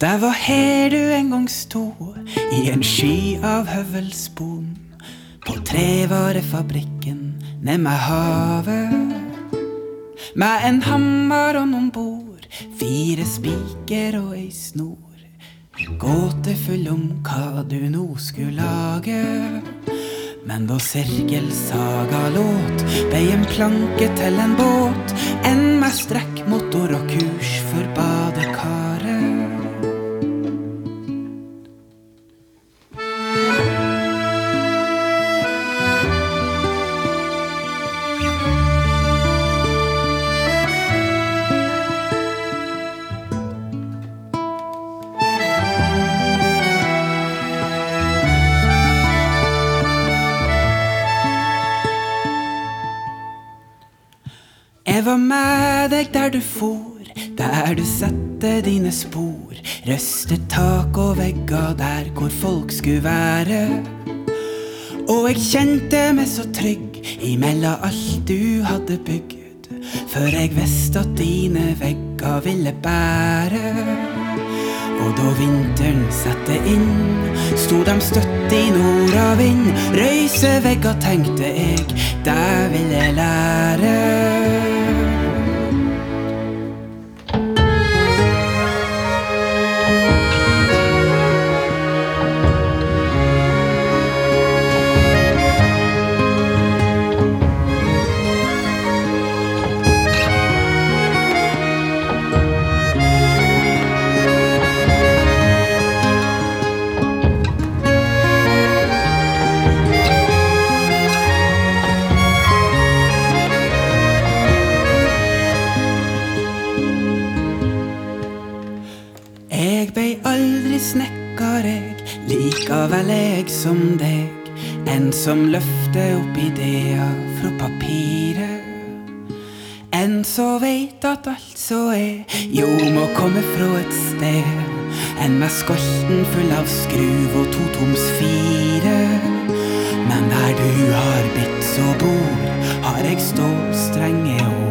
Det var her du en gang sto, i en sky av høvelspon. På trevarefabrikken nærme havet. Med en hammer og noen bord, fire spiker og ei snor. Gåtefull om hva du nå skulle lage. Men da sirkelsaga låt, blei en planke til en båt. En Jeg var med deg der du for, der du satte dine spor. Røstet tak og vegger der hvor folk skulle være. Og jeg kjente meg så trygg imellom alt du hadde bygd. For jeg visste at dine vegger ville bære. Og da vinteren satte inn, sto de støtt i nordavind. Røyse vegger, tenkte jeg, det vil jeg lære. Aldri snekker, jeg, likevel jeg som deg. En som løfter opp ideer fra papiret. En som veit at alt så er, jo må komme fra et sted. En med skolten full av skruv og to toms fire. Men der du har bitt så bor, har jeg stålstrenge ord.